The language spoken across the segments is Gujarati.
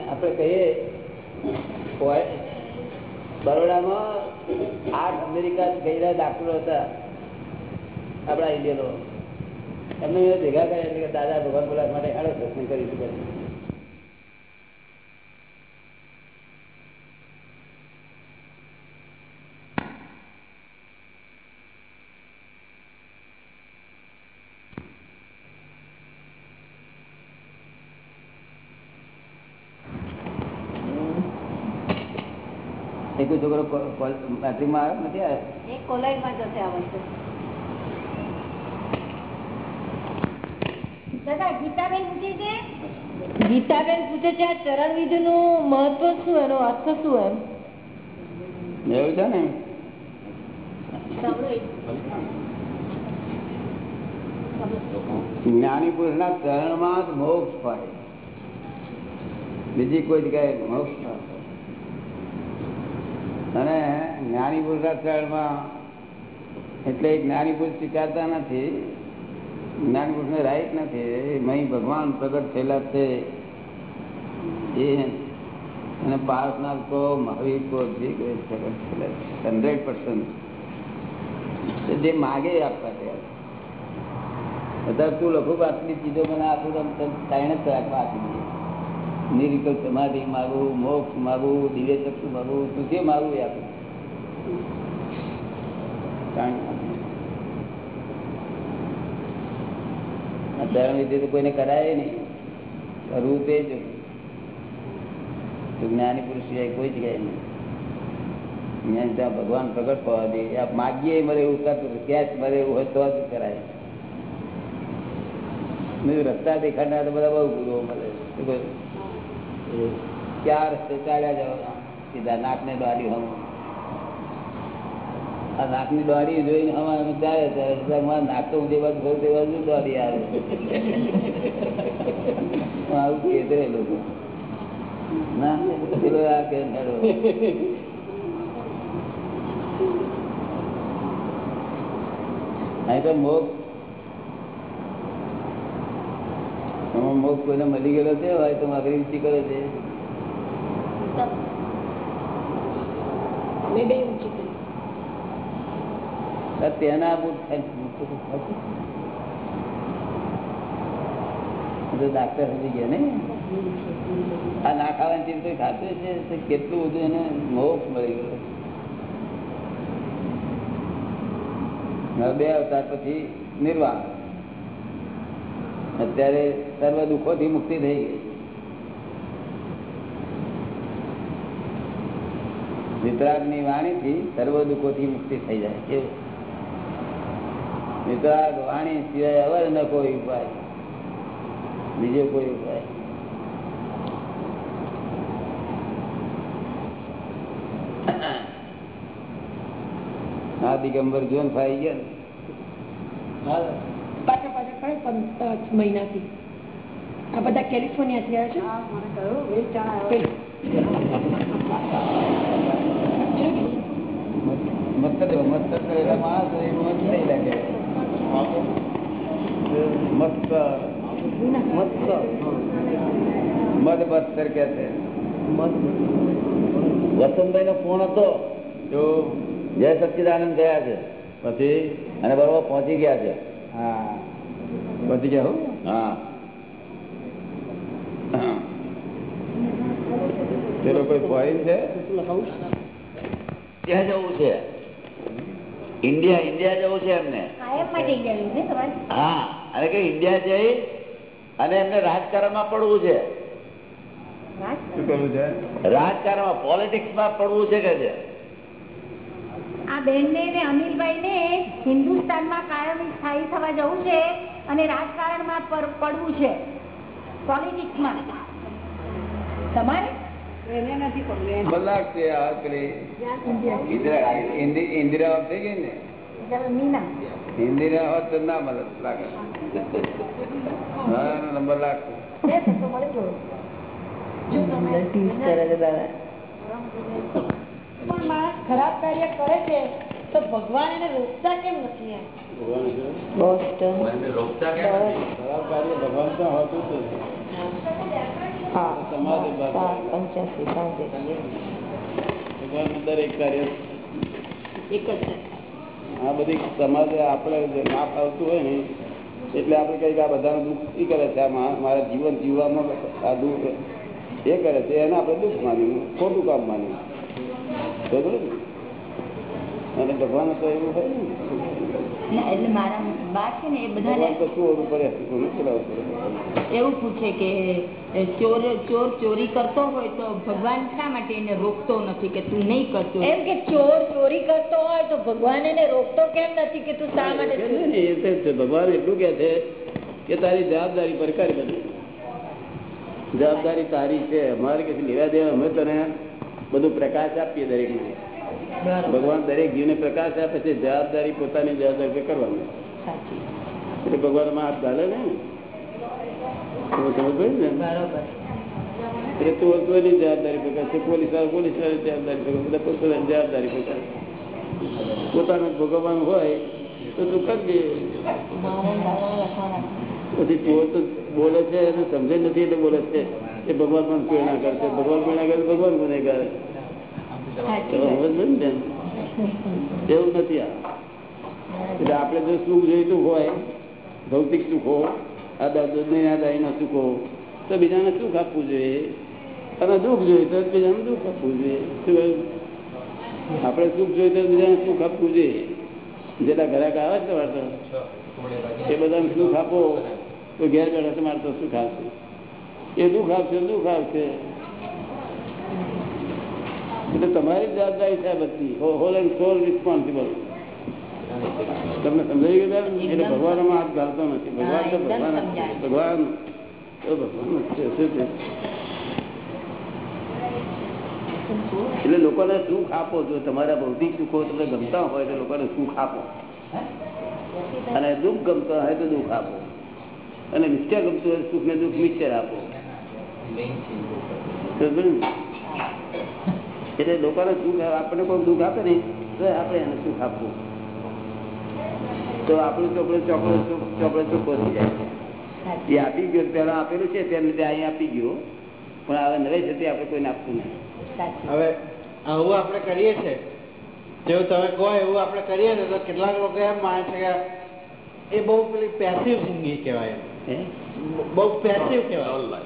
આપણે કહીએ બરોડામાં આઠ અમેરિકા ગયેલા ડાક્ટરો હતા. આપણા ઇન્ડિયનો. એમને ભેગા કર્યા કે દાદા ભગવાન બોલા માટે હાડો દર્શન કરીશું એક છોકરો મેટ્રિકમાં આવ્યો નથી આવ્યો કોલેજમાં જશે આ વર્ષે ગીતાબેન પૂછે છે? આ ચરણ વિધિ નું મહત્વ શું એનો અર્થ શું એમ? એવું છે ને? જ્ઞાની પુરુષ ના ચરણમાં જ મોક્ષ પડે બીજી કોઈ જગ્યાએ મોક્ષ પડે. અને જ્ઞાની પુરુષમાં એટલે જ્ઞાની પુરુષ સ્વીકારતા નથી જ્ઞાની પુરુષને રાઈટ નથી મહી ભગવાન પ્રગટ થયેલા છે. એ અને પાર્સનાલ તો મહાવીર તો હંડ્રેડ પર્સન્ટ જે માગે આપતા તૈયાર અત્યારે તું લખું આટલી ચીજો મને આપું તો તને જ રાખવા આપી દઈએ નિરિકલ સમાધિ માગવું મોક્ષ માગવું દિવ્ય ચક્ષુ માગવું શું જે માગવું એ કોઈને કરાય નહીં. કરવું તે જ જ્ઞાની પુરુષ કોઈ જગ્યાએ નહીં. ત્યાં ભગવાન પ્રગટ થવા દે. આપ માગીએ મરે એવું કરતું ક્યાં જ મરે એવું હોય તો જ કરાય. રસ્તા દેખાડનાર બધા બહુ ગુરુઓ મળે શું? ક્યાં રસ્તે ચાલ્યા જવાના સીધા નાકને દોરી હમ. આ નાકની દોરી જોઈને હમ ચાલે નાક તો ઊંધી બાજુ ભરું તે બાજુ દોરી આવે. આવું કેતરે લોકો. ના આ કે અહીં તો મોક્ષ એમાં મોક્ષ કોઈને મળી ગયેલો છે હોય તો માગરી ઊંચી કરે. છે. તેના ડાક્ટર સમજી ગયા ને આ ના ખાવાની ચીજ કોઈ ખાતું છે કેટલું બધું એને મોક્ષ મળી ગયો. બે અવતાર પછી નિર્વાણ. અત્યારે સર્વ દુઃખોથી મુક્તિ થઈ ગઈ. વિતરાગની વાણીથી સર્વ દુઃખોથી મુક્તિ થઈ જાય કેવું વિતરાગ વાણી સિવાય અવર ન કોઈ ઉપાય. બીજો કોઈ ઉપાય. આ દિગંબર જોન ફાઈ ગયા ને. પાછા પાછા ખરે પાંચ મહિનાથી. આ બધા કેલિફોર્નિયાથી આવ્યા છે? બસ્તર કે વસંતભાઈ નો ફોન હતો. જો જય સચિદાનંદ ગયા છે. પછી અને બરોબર પહોંચી ગયા છે. હા. પહોંચી ગયા હા. પેલો કોઈ પોઈન્ટ છે? ત્યાં જવું છે. ઇન્ડિયા ઇન્ડિયા જવું છે એમને. કાયમ માટે ઇન્ડિયા છે તમારે? હા અને કે ઇન્ડિયા જઈ અને એમને રાજકારણમાં પડવું છે. શું કરવું છે? રાજકારણમાં પોલિટિક્સમાં પડવું છે કે છે? આ બહેનને ને અનિલભાઈને હિન્દુસ્તાનમાં કાયમી સ્થાયી થવા જવું છે અને રાજકારણમાં પર- પડવું છે. પોલિટિક્સમાં તમારે? એને નથી પડવું કલાક છે આ પેલી ઇન્દિરા ઇન્દિ- ઇન્દિરા થઈ ગઈ ને? ઇન્દિરા હોત ના મળે લાગે. નંબર લાગશે. દાદા પણ માણસ ખરાબ કાર્ય કરે છે તો ભગવાન એને રોકતા કેમ નથી આ બધી સમાજે આપડે જે ના ફાવતું હોય ને એટલે આપડે કંઈક આ બધા દુઃખ ઈ કરે છે. મારા જીવન જીવવામાં આ દુઃખ એ કરે છે. એને આપણે દુઃખ માન્યું ખોટું કામ માન્યું? અને ભગવાન તો એવું હોય ને. ના એટલે મારા બા છે ને એ બધાને ભગવાન તો ચોર ઉપર હતું ને પેલા ઉપર એવું પૂછે કે એ ચોર ચોર ચોરી કરતો હોય તો ભગવાન શા માટે એને રોકતો નથી કે તું નહીં કરતો? એમ કે ચોર ચોરી કરતો હોય તો ભગવાન એને રોકતો કેમ નથી કે તું શા માટે કે છે ને, એ તો છે. ભગવાન એટલું કે છે કે તારી જવાબદારી પર કરી બધું. જવાબદારી તારી છે. અમારે કે લેવા દેવા અમે તને બધું પ્રકાશ આપીએ દરેક ને ભગવાન દરેક જીવને પ્રકાશ આપે છે જવાબદારી પોતાની જવાબદારી કરવાની. એટલે ભગવાનમાં હાથ ઘાલે ને? ને? બરોબર. એટલે કોઈની જવાબદારી પર છે પોલીસ વાળો પોલીસ વાળી જવાબદારી પર બધા પોતાની જવાબદારી પર પોતાનું ભોગવવાનું હોય તો તું કરજે પછી ચોર તો બોલે છે એને સમજે નથી એટલે બોલે છે. એ ભગવાન પણ પ્રેરણા કરશે ભગવાન પ્રેરણા કરે ભગવાન મને ને એવું નથી આ. એટલે આપણે જો સુખ જોઈતું હોય ભૌતિક સુખો આ સુખો તો બીજાને સુખ આપવું જોઈએ. અને દુઃખ જોઈએ તો બીજાને દુઃખ આપવું જોઈએ. આપણે સુખ જોઈએ તો બીજાને સુખ આપવું જોઈએ. જેટલા ઘરાક આવે છે તમારે એ બધાને સુખ આપો. તો ઘેર બેઠા તમારે તો સુખ આપશે એ દુઃખ આવશે દુઃખ આવશે. એટલે તમારી જવાબદારી છે બધી. હોલ એન્ડ સોલ રિસ્પોન્સિબલ તમને સમજાઈ ગયું? એટલે ભગવાનમાં હાથ ઘાલતો નથી. ભગવાન તો ભગવાન ભગવાન તો ભગવાન છે શું એટલે લોકોને સુખ આપો. જો તમારા ભૌતિક સુખો તમને ગમતા હોય તો લોકોને સુખ આપો. અને દુઃખ ગમતો હોય તો દુઃખ આપો. અને મિક્સર ગમતું હોય સુખ ને દુઃખ મિક્સર આપો? એટલે લોકોને સુખ આપણને કોઈ દુઃખ આપે ને તો આપણે એને સુખ આપવું. તો આપણું ચોપડે ચોપડે ચોપડે ચોખ્ખો થઈ જાય. એ આપી ગયો પેલા આપેલું છે તેમ લીધે અહીં આપી ગયો. પણ હવે નવે છે તે આપણે કોઈને આપવું નહીં. હવે આવું આપણે કરીએ છીએ જેવું તમે કહો એવું આપણે કરીએ ને તો કેટલાક લોકો એમ માને છે કે એ બહુ પેલી પેસિવ જિંદગી કહેવાય? બહુ પેસિવ કહેવાય.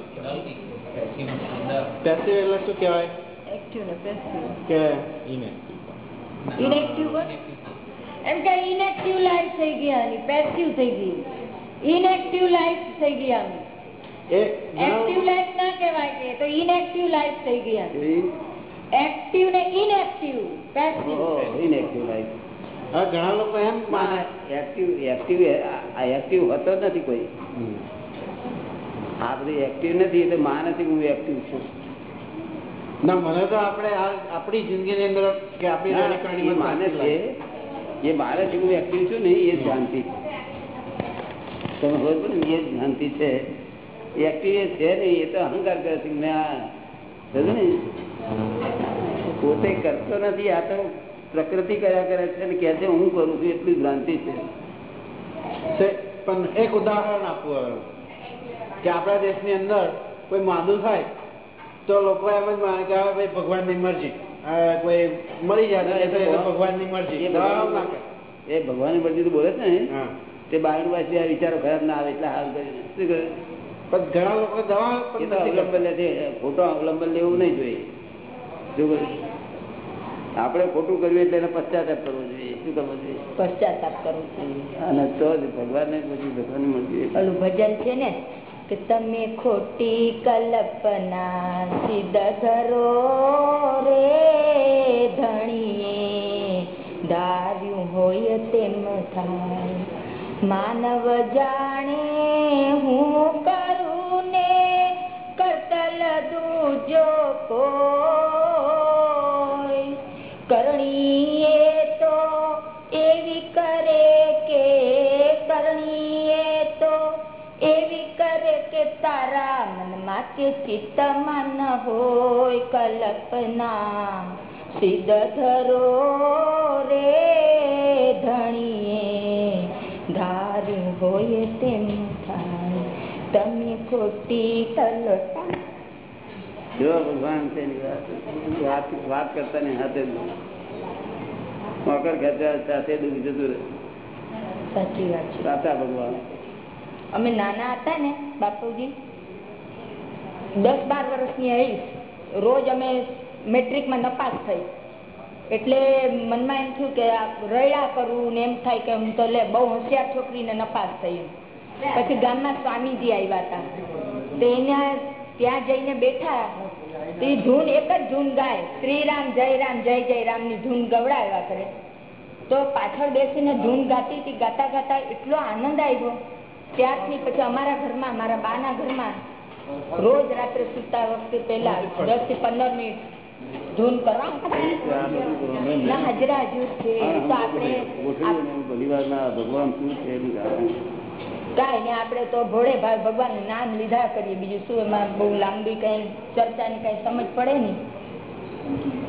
પેસિવ એટલે શું કહેવાય? એક્ટિવ ને પેસિવ કે ઇનએક્ટિવ એમ કે ઇનએક્ટિવ લાઈફ થઈ ગઈ આની પેસિવ થઈ ગઈ. ઇનએક્ટિવ લાઈફ થઈ ગઈ આની. એક્ટિવ લાઈફ ના કહેવાય કે તો ઇનએક્ટિવ લાઈફ થઈ ગઈ આની. એક્ટિવ ને ઇનએક્ટિવ પેસિવ ઇનએક્ટિવ લાઈફ હા હવે ઘણા લોકો એમ માને એક્ટિવ એક્ટિવ આ એક્ટિવ હોતો જ નથી કોઈ. આ બધી એક્ટિવ નથી એટલે માં નથી હું એક્ટિવ છું. ના મને તો આપણે આપણી જિંદગીની અંદર કે આપણી ના, રહેણી એ કરણીમાં માને છે લાગે. એ છે હું એક્ટિવ છું ને એ શાંતિ. તમે ખબર પડે એ શાંતિ છે. એક્ટિવ એ છે ને એ તો અહંકાર કરે છે કે ને? પોતે કરતો નથી આ તો પ્રકૃતિ કર્યા કરે છે અને કહે છે હું કરું છું એટલી જ ભ્રાંતિ છે. પણ એક ઉદાહરણ આપવું કે આપણા દેશની અંદર કોઈ માંદું થાય તો લોકો એમ જ માને કે હવે ભાઈ ભગવાનની મરજી. કોઈ મરી જાય તો એ ભગવાનની મરજી. એ ભગવાન. ભગવાનની મરજી તો બોલે છે ને. તે બાયણ પાસે આ વિચારો ખરાબ ના આવે એટલે હાલ કરીને. શું કરે? પણ ઘણા લોકો દવા અવલંબન લે છે ખોટો અવલંબન લેવું નહીં જોઈએ. શું? આપણે ખોટું કર્યું એટલે એને પશ્ચાતાપ કરવો જોઈએ. શું કરવો જોઈએ? પશ્ચાતાપ કરવો જોઈએ. અને તો જ ભગવાનને પછી ભગવાનની મરજી. ભજન છે ને કે તમે ખોટી કલ્પના સિદ્ધ ધરો રે ધણીએ. ધાર્યું હોય તેમ થાય. માનવ જાણે હું કરું ને કરતલ દૂજો કોઈ તારા મનમાં કે ચિત્તમાં ન હોય કલ્પના સિદ્ધ ધરો રે ધણીએ. ધાર્યું હોય તેમ થાય તમે ખોટી તલોટા. જો ભગવાન તેની વાત વાત કરતા ને હાથે મોકર ખેંચવા સાથે દુઃખ જતું રહે. સાચી વાત છે. સાચા ભગવાન. અમે નાના હતા ને, બાપુજી દસ બાર વર્ષની આવીશ રોજ અમે મેટ્રિકમાં નપાસ થઈ. એટલે મનમાં એમ થયું કે રડ્યા કરવું ને એમ થાય કે હું તો લે, બહુ હોશિયાર છોકરીને નપાસ થઈ. પછી ગામમાં સ્વામીજી આવ્યા હતા. તો એના ત્યાં જઈને બેઠા. તો ધૂન, એક જ ધૂન ગાય. શ્રી રામ જય રામ જય જય રામની ધૂન ગવડાવ્યા કરે. તો પાછળ બેસીને ધૂન ગાતી હતી. ગાતા ગાતા એટલો આનંદ આવ્યો. ત્યારથી પછી અમારા ઘરમાં મારા બાના ઘરમાં રોજ રાત્રે સુતા વખતે પહેલા દસથી પંદર મિનિટ ધૂન કરવા ના હાજરા હજુર છે તો આપણે આપ- ઘણી વાર ના ભગવાન શું છે કાંઈ નહીં આપણે તો ભોળે ભાઈ ભગવાન નામ લીધા કરીએ બીજું શું એમાં બહુ લાંબી કઈ ચર્ચાની કઈ સમજ પડે નહીં.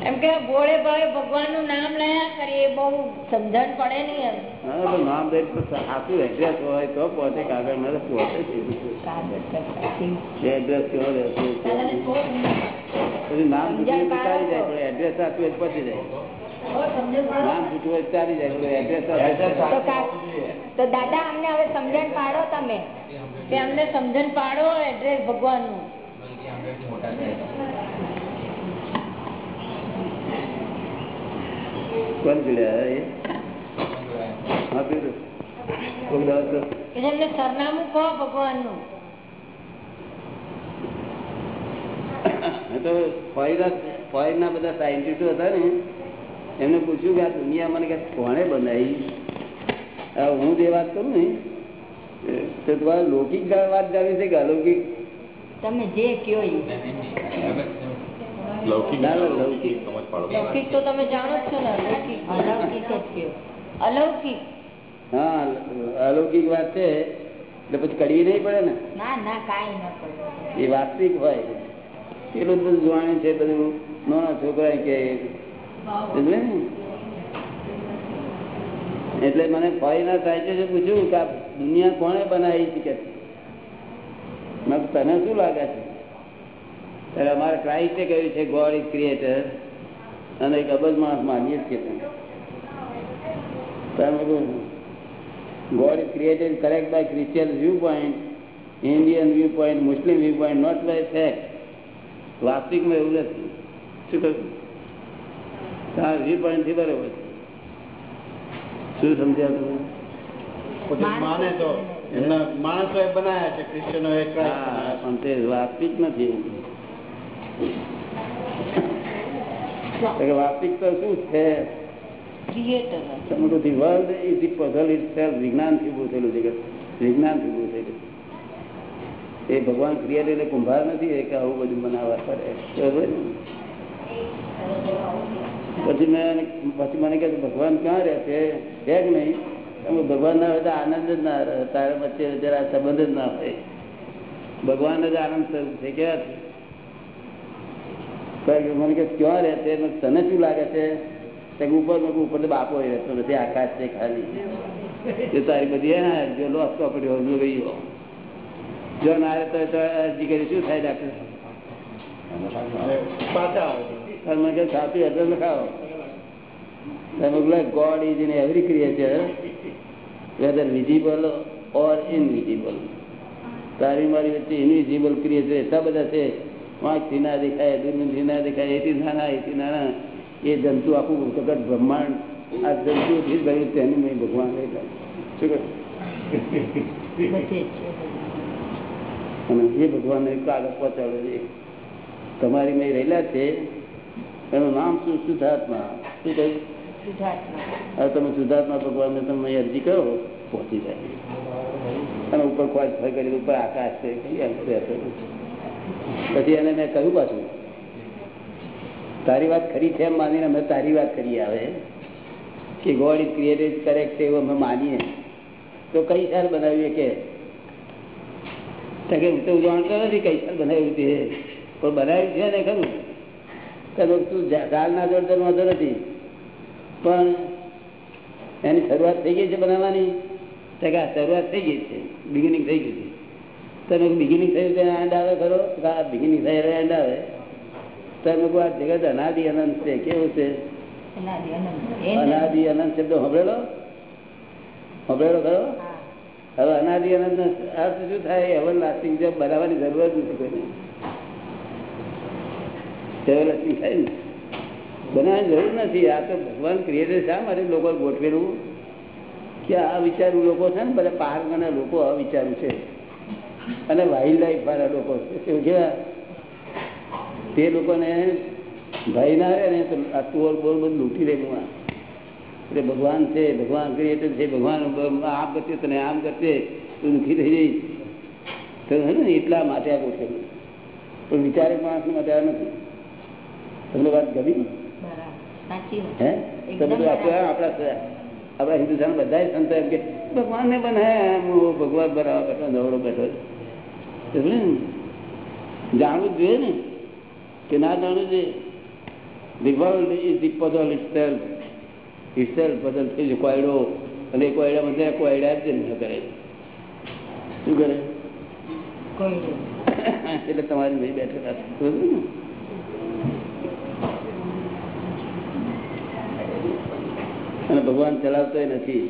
એમ કે ભોળે ભાઈ ભગવાનનું નામ લયા કરીએ બહુ સમજણ પડે નહીં એમ હા તો નામ દઈ તો સાચું એડ્રેસ હોય તો પહોંચે કાગળમાં તો છે. કાગળ પર સાચી. એ એડ્રેસ કેવો રહેશે પછી નામ જૂઠું હોય તો ચાલી જાય પણ એડ્રેસ સાચું હોય તો પહોંચી જાય. નામ જૂઠું ચાલી જાય એડ્રેસ તો દાદા અમને હવે સમજણ પાડો તમે. કે અમને સમજણ પાડો એડ્રેસ ભગવાનનું કોણ જોડ્યા એ? હા સરનામું કહો ભગવાનનું તો ફોરેનના બધા સાયન્ટિસ્ટો હતા ને એમને પૂછ્યું કે આ દુનિયા મને કે કોણે બનાવી? હું જે વાત કરું ને તો તમારે લૌકિક વાત જાણવી છે કે અલૌકિક? તમે જે કયો. લૌકિક લૌકિક. સમજ પાડો. લૌકિક તો તમે જાણો છો ને અલૌકિક. અલૌકિક જ કયો. અલૌકિક. હા અલૌકિક વાત છે. એટલે પછી કડવી નહીં પડે ને? ના ના કાંઈ ન પડે. એ વાસ્તવિક હોય. પેલું બધું જોવાનું છે બધું નાના છોકરા કે? એટલે મને ફોરીના સાહિત્ય પૂછ્યું કે આ દુનિયા કોણે બનાવી છે કે? તને શું લાગે છે? ત્યારે અમારે ક્રાઇસ્ટે કહ્યું છે ગોડ ઇઝ ક્રિએટર અને એક અબજ માણસ માનીએ જ છીએ God is created correct by Christian view point Indian view point Muslim view point not by fact વાસ્તવિકમાં એવું નથી. શું કહ્યું? તારા વ્યૂ પોઈન્ટથી બરાબર છે. શું સમજ્યા તમે? પોતે માને તો એમના માણસો એ બનાયા છે ક્રિશ્ચનો એ. પણ તે વાસ્તવિક નથી. તો કે વાસ્તવિક તો શું છે creator world is the puzzle itself વિજ્ઞાનથી ઉભું થયેલું છે વિજ્ઞાનથી ઉભું થયેલું એ ભગવાન ક્રિએટ એટલે કુંભાર નથી કે આવું બધું બનાવવા કરે. પછી મેં પછી મને કહે ભગવાન ક્યાં રહે છે? છે કે નહીં? તમે ભગવાન ના હોય તો આનંદ જ ના રહે. તારા વચ્ચે જરા સંબંધ જ ના હોય. ભગવાન જ આનંદ સ્વરૂપ છે કેવા છે મને કે, ક્યાં રહે છે? તને શું લાગે છે? ઉપર ઉપર તો બાપો રહેતો નથી, આકાશ છે ખાલી. એ તારી બધી જો લોસ ચોપડી હોય ગઈ જો ના રહે તો અરજી કરી શું થાય ડાક્ટર મને કે, સાચું address લખાવો. God is in every creature whether visible or invisible તારી મારી વચ્ચે ઇનવિઝિબલ ક્રિએચર એટલા બધા છે ના દેખાય દૂરબીનથી ના દેખાય એથી નાના એથી નાના. એ જંતુ આખું જગત બ્રહ્માંડ આ જંતુથી જ ગયું તેની મેં ભગવાન રહેલા અને એ ભગવાનને કાગળ પહોંચાડે છે. તમારી મેં રહેલા છે એનું નામ શું? શુદ્ધાત્મા. શું કહ્યું? હવે તમે શુદ્ધાત્મા ભગવાનને તમે અરજી કરો પહોંચી જાય. અને ઉપર ફરી કરી ઉપર આકાશ છે કઈ અંશ. પછી એને મેં કહ્યું પાછું. તારી વાત ખરી છે એમ માનીને અમે તારી વાત કરી આવે કે ગોડ ઇઝ ક્રિએટેડ કરેક્ટ એવું અમે માનીએ. તો કઈ સાલ બનાવીએ કે? કે હું તો જાણતો નથી કઈ સાલ બનાવ્યું છે પણ બનાવ્યું છે ને ખરું. કે તું ના જોડતો વાંધો નથી. પણ એની શરૂઆત થઈ ગઈ છે બનાવવાની? તો કે આ શરૂઆત થઈ ગઈ છે. બિગિનિંગ થઈ ગઈ છે. તમે બિગિનિંગ થયું ત્યાં એન્ડ આવે ખરો? આ બિગિનિંગ થયેલો એન્ડ આવે? તમે કહો આ જગત અનાદિ અનંત છે કેવું છે? અનાદિ અનંત. શબ્દ સાંભળેલો? સાંભળેલો ખરો? હવે અનાદિ અનંત અર્થ શું થાય? એવર લાસ્ટિંગ જે બનાવવાની જરૂર જ નથી કોઈને. એવરલાસ્ટિંગ થાય ને. બનાવવાની જરૂર નથી. આ તો ભગવાન ક્રિએટર શા માટે લોકો ગોઠવેલું? કે આ વિચારું લોકો છે ને બધા પારગના લોકો આ વિચારું છે. અને વાઇલ્ડ લાઈફ વાળા લોકો છે. કેવા તે લોકોને ભય ના રહે ને તો આ ચોર બોર બધું લૂંટી લે હું એટલે ભગવાન છે ભગવાન ક્રિએટર છે ભગવાન આમ કરશે તને આમ કરશે તું દુઃખી થઈ જઈશ. તો હે ને એટલા માટે આ ગોઠવેલું પણ વિચારે માણસ માટે આ નથી. તમને વાત ગમી. હે? તો એકદમ બધું આપણે. આપણા આપણા હિન્દુસ્તાન બધા સંતો એમ કે ભગવાનને પણ હે ભગવાન બરાબર બેઠો નવરો બેઠો તો ને? જાણવું જોઈએ ને કે ના જાણવું જોઈએ. The world is the puzzle itself itself puzzle થઈ છે કોયડો અને એ કોયડા બધા કોયડા જ જન્મ કરે. શું કરે? એટલે તમારી ભાઈ બેઠેલા. અને ભગવાન ચલાવતો નથી.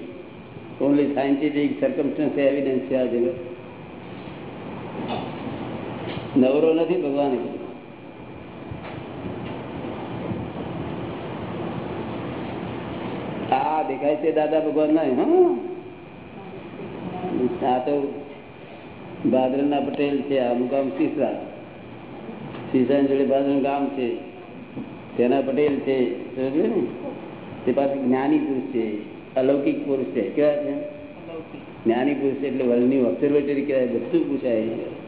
ઓનલી સાયન્ટિફિક સર્કમસ્ટન્સ એવિડન્સ છે આ જગત. નવરો નથી ભગવાન હા દેખાય છે દાદા ભગવાન ના હા? તો ભાદરના પટેલ છે આ ગામ સીસરા સીસરા જોડે ભાદર ગામ છે. તેના પટેલ છે સમજ્યો ને? તે પાસે જ્ઞાની પુરુષ છે અલૌકિક પુરુષ છે. કેવા છે? જ્ઞાની પુરુષ એટલે વર્લ્ડની ઓબ્ઝર્વેટરી કહેવાય બધું પૂછાય.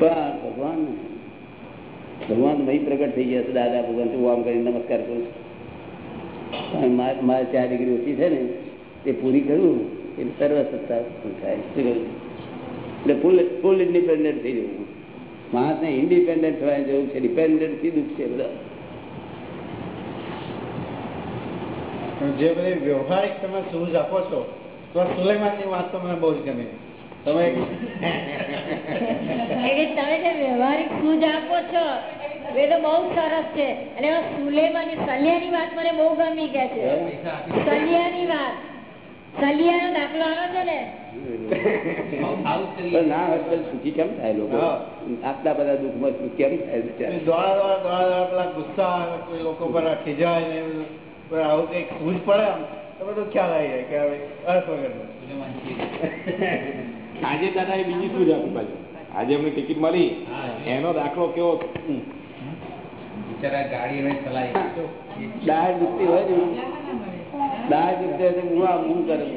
પણ ભગવાન. ભગવાન ભાઈ પ્રગટ થઈ ગયા છે, દાદા ભગવાન, શું આમ કરીને નમસ્કાર કરું મારે ચાર ડિગ્રી ઓછી છે ને, તે પૂરી કરું, એટલે સર્વસત્તા થાય. શું એટલે ફૂલ ફૂલ ઇન્ડિપેન્ડન્ટ થઈ જવું. માણસને ઇન્ડિપેન્ડન્ટ થવાની જરૂર છે ડિપેન્ડન્ટથી દુઃખ છે બધા. જે બધી વ્યવહારિક તમે સૂઝ આપો છો, તો સુલેમાનની વાત તો મને બહુ જ ગમે. તમે? તમે જે વ્યવહારિક સૂઝ આપો છો એ તો બહુ સરસ છે. અને સુલેમાની સલિયાની વાત મને બહુ ગમી કે છે. સલિયાની વાત. સલિયાનો દાખલો આવે છે ને? ના હોય સુખી કેમ થાય લોકો? આટલા બધા દુઃખમાં સુખ કેમ થાય દોડા દોડા દોડા દોડા પેલા ગુસ્સા આવે કોઈ લોકો પર ખીજાય ને પણ આવું કઈ સૂઝ પડે આમ તો બધું ખ્યાલ આવી જાય કે હવે અર્થ વગરનું. આજે દાદા એ બીજી શું આપી પાછું આજે અમને ટિકિટ મળી. એનો દાખલો કેવો દાળ દુખતી હોય ને? દાળ દુખતી હોય હું આ હું કરું?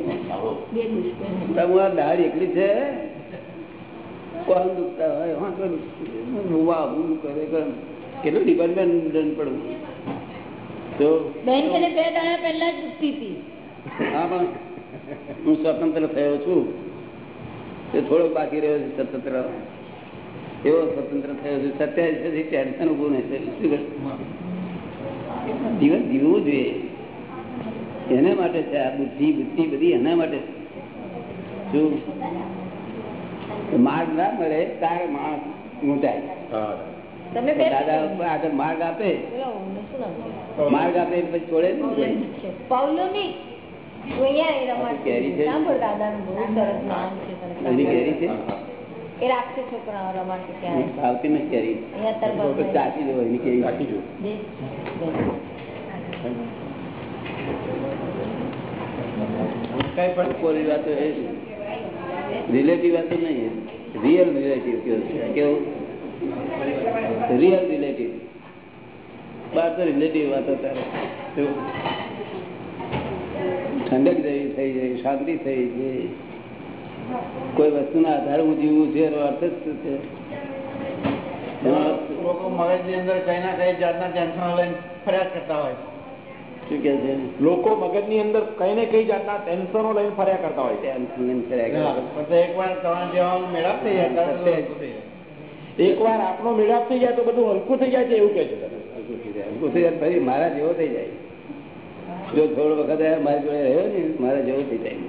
હું આ દાળ એકલી છે? કોણ દુખતા હોય? હા તો હું આ હું કરે. કેટલું ડિપેન્ડન્ટ પડવું તો બેન કે બે દાડા પહેલા જ દુખતી હતી. હા પણ હું સ્વતંત્ર થયો છું. તે થોડોક બાકી રહ્યો છે સ્વતંત્ર. એવો સ્વતંત્ર થયો છે. સત્યાવીસ પછી ટેન્શન ઉભું નહીં જીવન જીવવું જોઈએ. એના માટે છે આ બુદ્ધિ બુદ્ધિ બધી એના માટે શું? માર્ગ ના મળે તારે માણસ ઊંચાય દાદા આગળ માર્ગ આપે? માર્ગ આપે પછી છોડે. પૌલોની હું અહીંયા એ રમાડતી કેરી છે? સાંભળ દાદાનું બહુ સરસ નામ છે તને એની કેરી છે એ રાખશે છોકરાઓ રમાડશે ક્યારે આવતી નથી કેરી અહીંયા તાર તો પાસે ચાખી જવો એની કેરી રાખી જો દે. કઈ પણ કોઈ વાતો એ રિલેટિવ વાતો નહીં રિયલ રિલેટિવ કેવું રિયલ રિલેટિવ બાર તો રિલેટિવ વાતો તારે શું? ઠંડક જેવી થઈ જાય શાંતિ થઈ જાય કોઈ વસ્તુના આધારે હું જીવવું છે એનો અર્થ જ શું છે? લોકો મગજની અંદર કઈ ના કઈ જાતના ટેન્શન લઈને ફરિયાદ કરતા હોય. શું કે છે? લોકો મગજની અંદર કઈ ને કઈ જાતના ટેન્શનો લઈને ફર્યા કરતા હોય ટેન્શન લઈને ફર્યા કરે. એકવાર તમારા જેવા મેળાપ થઈ જાય એકવાર આપનો મેળાપ થઈ જાય તો બધું હલકું થઈ જાય છે એવું કે છે. હલકું થઈ જાય. હલકું થઈ જાય ફરી મારા જેવો થઈ જાય. જો થોડો વખત મારી જોડે રહ્યો ને મારે જવું થઈ જાય.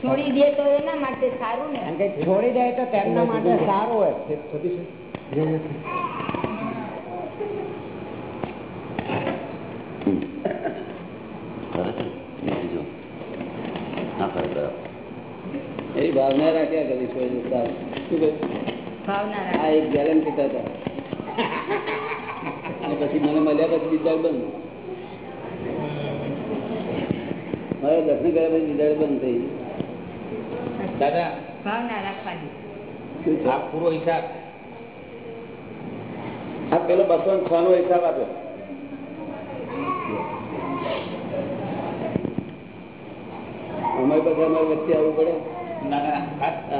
છોડી દે તો એના માટે સારું ને. છોડી દે તો તેમના માટે સારું હોય ખરે છે બીજો ના ખરે બરાબર એ ભાવના રાખ્યા કરી શું આ એક ગેરંટી પીતા હતા. અને પછી મને મળ્યા પછી બીજા બંધ. મારે દર્શન કર્યા પછી બીજા બંધ થઈ દાદા ભાવના રાખવાની આ પૂરો હિસાબ. આ પેલો બસો છ નો હિસાબ આપ્યો. અમારી પાસે અમારી વચ્ચે આવવું પડે.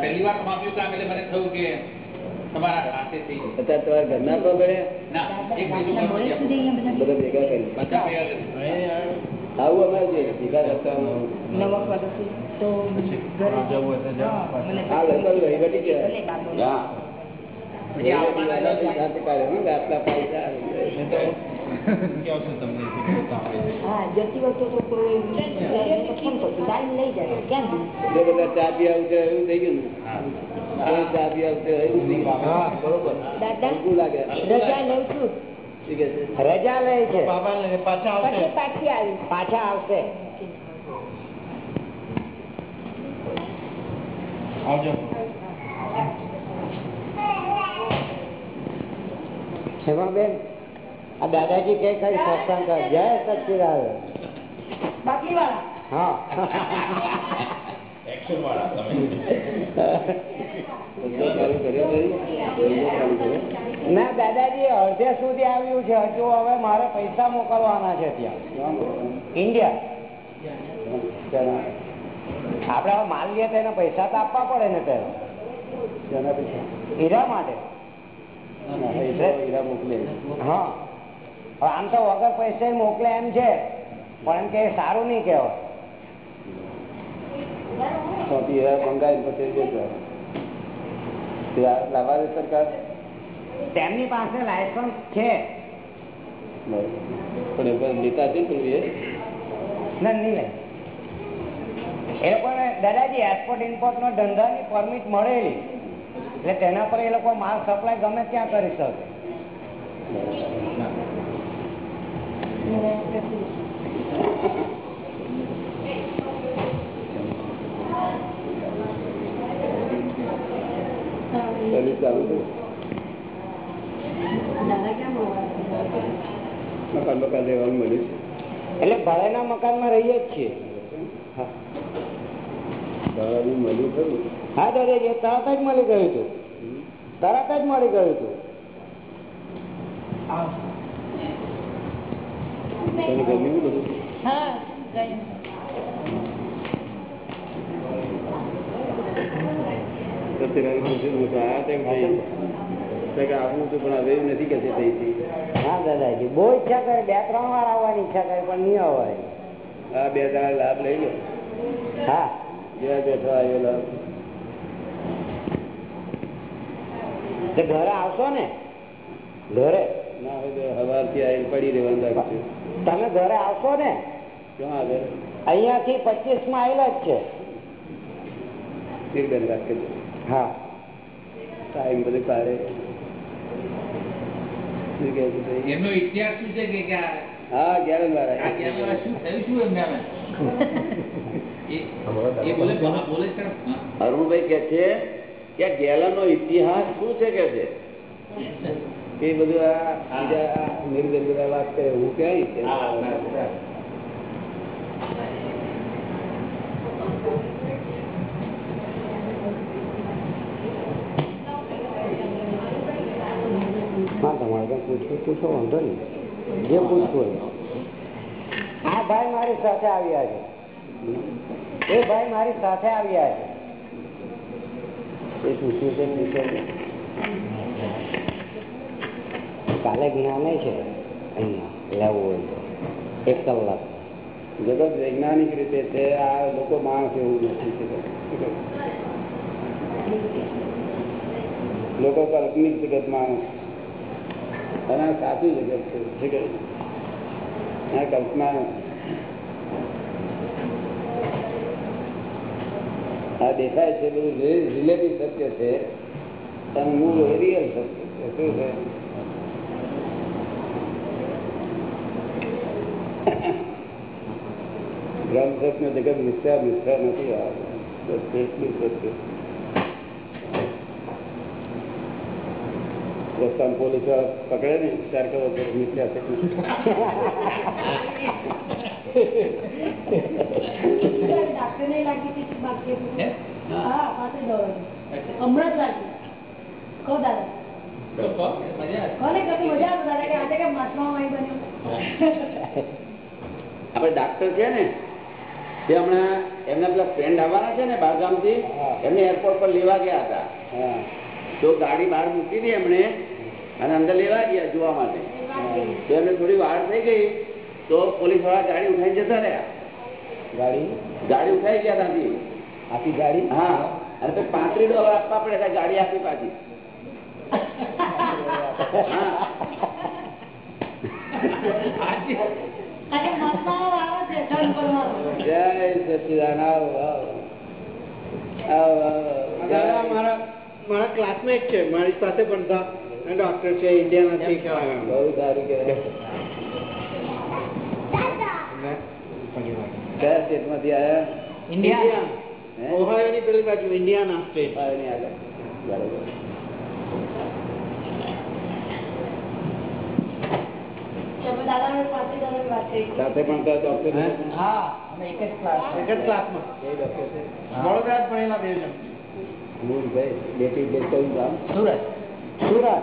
પહેલી વાર માપ્યું કામ એટલે મને થયું કે તમારા ઘરના સુધી અહીંયા બધા. ભેગા કરી. બધા ભેગા. આવું અમારે તો લગભગ વહીવટી કહેવાય. રજા લે છે પછી પાછી આવીશ પાછા આવશે બેન આ દાદાજી કે કઈ સત્સંગ કર. જય સચિદાન બાકી હા. ના દાદાજી અડધે સુધી આવ્યું છે. હજુ હવે મારે પૈસા મોકલવાના છે ત્યાં. ઇન્ડિયા. આપડે હવે માલ લઈએ તો એને પૈસા તો આપવા પડે ને પહેલા. શાના હીરા માટે. હીરા મોકલે હા. આમ તો વગર પૈસે મોકલે એમ છે. પણ એમ કે સારું નહીં કહેવાય. ચોથી મંગાવી પછી વેચવા. તે આ લાવવા દે સરકાર? તેમની પાસે લાયસન્સ છે. પણ એ પણ લેતા છે ને નહીં લે એ લોકોને દાદાજી એક્સપોર્ટ ઇમ્પોર્ટ નો ધંધાની પરમિટ મળેલી. એટલે તેના પર એ લોકો માલ સપ્લાય ગમે ત્યાં કરી શકે. મકાન મકાન લેવાનું મળ્યું એટલે ભાડાના મકાનમાં રહીએ જ છીએ. ભાડાનું મળ્યું ખરું હા દાદાજી એ તરત જ મળી ગયું હતું તરત જ મળી ગયું હતું હવે બે ત્રણ વાર આવવાની ઈચ્છા કરે પણ નહીં અવાય હા બે ત્રણ લાભ લઈ લો હા જ્યાં બેઠો આવ્યો લાભ ઘરે આવશો ને? ઘરે? ના તો હવારથી આવીને પડી રહેવાનું રાખજો તમે ઘરે આવશો ને? અહિયાંથી પચીસમાં આવેલા જ છે. હા. ટાઈમ બધું કાઢે? એમનો ઇતિહાસ શું છે કે હા ગેરન વાળા શું થયું શું એમને આને? એ- એ બોલે બોલે અરુણભાઈ કે છે કે ગેલા નો ઇતિહાસ શું છે કે છે? એ બધું આ બીજા આ બધા વાત કરે હું ક્યાંય હા, તમારે કંઈ પૂછવું પૂછો વાંધો નહીં. જે પૂછવું આ ભાઈ મારી સાથે આવ્યા છે. એ ભાઈ મારી સાથે આવ્યા છે. એ પૂછ્યું છે પૂછ્યું કાલે જ્ઞાને છે. અહીંયા લેવું હોય તો. એક કલાક. જગત વૈજ્ઞાનિક રીતે છે, આ લોકો માણસ એવું નથી લોકો કાલ્પનિક જગત માણસ. અને સાચું જગત છે. આ કલ્પના આ દેખાય છે, બધું રિલેટિવ સત્ય છે. અને મૂળ રિયલ સત્ય છે. શું છે? બ્રહ્મ સત્ય જગત મિથ્યા મિથ્યા નથી. બસ રસ્તામાં પોલીસ પકડે ને ત્યાર કરો તો મિથ્યા હમણાં જ લાગી. કહો દાદા. આપણે ડાક્ટર છે ને તે હમણાં એમના પેલા ફ્રેન્ડ આવવાના છે ને બહારગામથી એમને એરપોર્ટ પર લેવા ગયા હતા. તો ગાડી બહાર મૂકી હતી એમણે અને અંદર લેવા ગયા જોવા માટે. તો એમને થોડી વાર થઈ ગઈ તો પોલીસવાળા ગાડી ઉઠાઈ જતા રહ્યા. ગાડી? ગાડી ઉઠાઈ ગયા ત્યાંથી. આખી ગાડી? હા. અને પાંત્રીસ ડોલર આપવા પડે ત્યાં ગાડી આપી પાછી. હા. જય સચિદાન આવો આવો. આવો મારા મારા ક્લાસમેટ છે મારી સાથે ભણતા ડોક્ટર છે ઇન્ડિયાનાથી બહુ સારું કહેવાય. સ્ટેટમાંથી આવ્યા ઇન્ડિયા? ઓહાયોની પેલી બાજુ ઇન્ડિયાના સ્ટેટ આગળ. બરાબર તમે દાદા પાસે દાદા વાત કરી સાથે પણ ડોક્ટર હે? એક જ ક્લાસ એક જ ક્લાસમાં વડોદરા જ ભણેલા બે જણ. મૂળભાઈ બેટી બે કયું ગામ. સુરત. સુરત.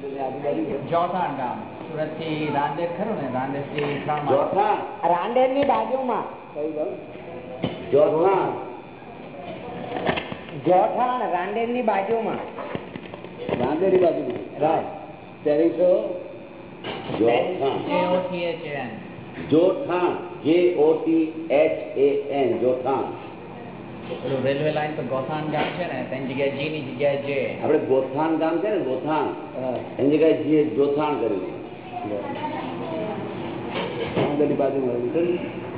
સુરતની જોથાણ ગામ. સુરતથી રાંદેર ખરું ને? રાંદેરથી ત્રણ રાંદેરની બાજુમાં. કયું ગામ? જોથા જોઠાણ રાંદેરની બાજુમાં. રાજ બાજુમાં. રામ. પેરિસો જોથા જે O T H A N Jothan પેલું રેલવે લાઈન પર ગોથાણ ગામ છે ને તેની જગ્યાએ જી ની જગ્યાએ જે આપણે ગોથાણ ગામ છે ને ગોથાણ. એની જગ્યાએ જે જોથાણ કર્યું છે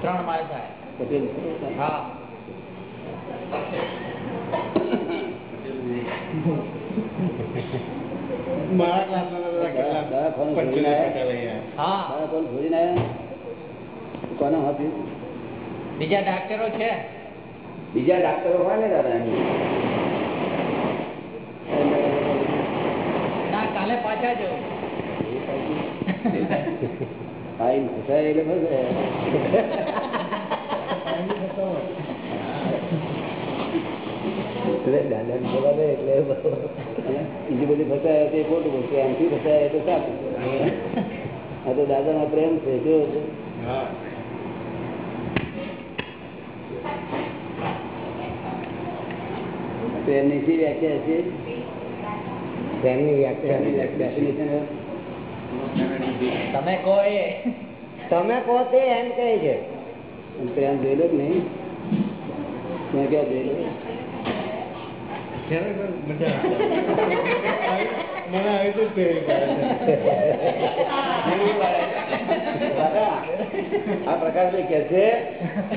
ત્રણ માળ થાય. હા. બીજા ડાક્ટરો છે? બીજા ડાક્ટરો હોય ને દાદા કાલે પાછા જો. ભાઈ એટલે ફસાય એટલે દાદાને જવા દે એટલે અને બીજી બધી ફસાય તે ખોટું બોલશે. આમથી ફસાય તો સાચું. આ તો દાદાનો પ્રેમ છે કેવો પ્રેમની શી વ્યાખ્યા છે? પ્રેમની વ્યાખ્યા તમે કહો એ. તમે કહો તે એમ કહે છે. પ્રેમ જોઈ લો કે નહીં. મેં ક્યાં જોઈ લો ખરેખર મજા આવે. મને આવી તો પ્રેમ કરે દાદા, આ પ્રકાશભાઈ કે છે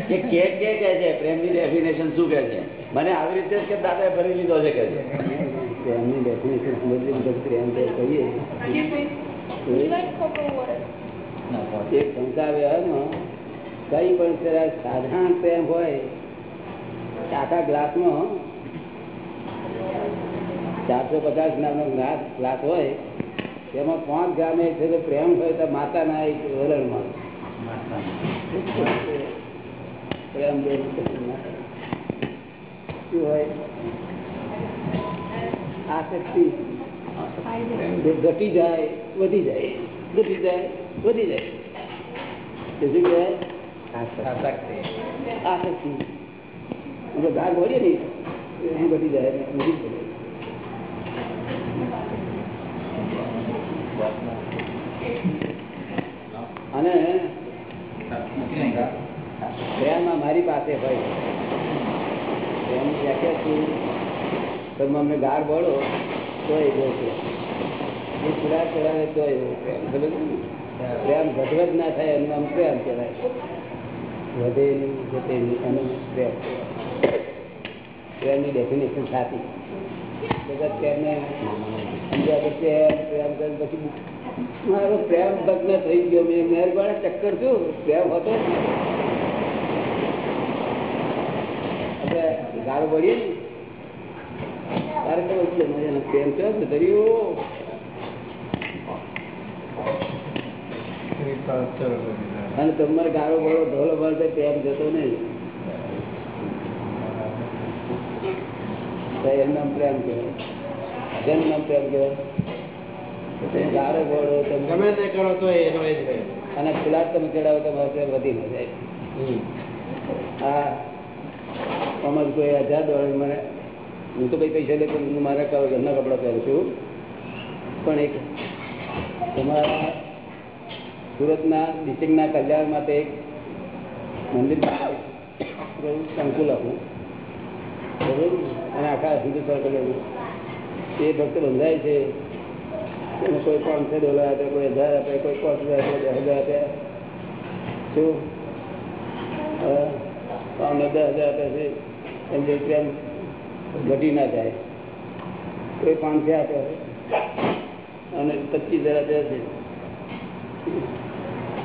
કે કે કે કે છે પ્રેમની ડેફિનેશન શું કે છે? મને આવી રીતે જ કે દાદાએ ભરી લીધો છે કે છે. પ્રેમની ડેફિનેશન સમજવી પ્રેમ તો કહીએ. એક વ્યવહારમાં કઈ પણ સાધારણ પ્રેમ હોય આખા ગ્લાસમાં ચારસો પચાસ ગ્રામનો ગ્લાસ ગ્લાસ હોય તેમાં પાંચ ગ્રામે છે પ્રેમ હોય તો માતાના એક વલણમાં. પ્રેમ બેન કશું ના હોય. શું હોય? આસક્તિ. જે ઘટી જાય વધી જાય. ઘટી જાય વધી જાય. શું કહેવાય? આ શક્તિ ગાર ને એ ઘટી જાય વધી જાય. અને પ્રેમમાં મારી પાસે હોય. પ્રેમ વ્યાખ્યા છું તમે અમને ગાર બોલો તો બહુ પ્રેમ એ પૂરા ચડાવે તો એવો પ્રેમ પ્રેમ ઘટવટ ના થાય એનું આમ પ્રેમ કહેવાય. વધે નહીં ઘટે નહીં, એનું પ્રેમ પ્રેમની ડેફિનેશન સાચી. બધા પ્રેમને પ્રેમ કરે પછી મારો પ્રેમ ભગ્ન થઈ ગયો મેં મહેરબાન ચક્કર છું પ્રેમ હતો. આપણે ગાળો પડીએ ને? તારે છે મજાનો પ્રેમ છે ને દરિયો અને તમારે ગાળો પડો ઢોલો પડતો પ્રેમ જતો નહીં. તો પ્રેમ કહેવાય જેનું નામ પ્રેમ કહેવાય ગાળો પડો ગમે તે કરો તો એનો એ જ અને ખુલાસ તમે ચડાવો તમારે પ્રેમ વધી ન જાય. હા આમાં કોઈ હજાર ડોલર મને હું તો ભાઈ પૈસા લેતો હું મારા ઘરના કપડાં પહેરું છું. પણ એક તમારા સુરતના ડિસ્ટ્રિક્ટના કલ્યાણ માટે એક મંદિર સંકુલ બરોબર અને આખા હિન્દુ સર્કલ એવું એ ભક્ત બંધાય છે. એને કોઈ પાંચસો ડોલર આપે, કોઈ હજાર આપે, કોઈ પાંચ હજાર આપે દસ હજાર આપે. શું? અમને દસ હજાર આપે છે. એમ જે પ્રેમ ઘટી ના જાય. કોઈ પાંચસો આપે અને પચીસ હજાર આપે છે.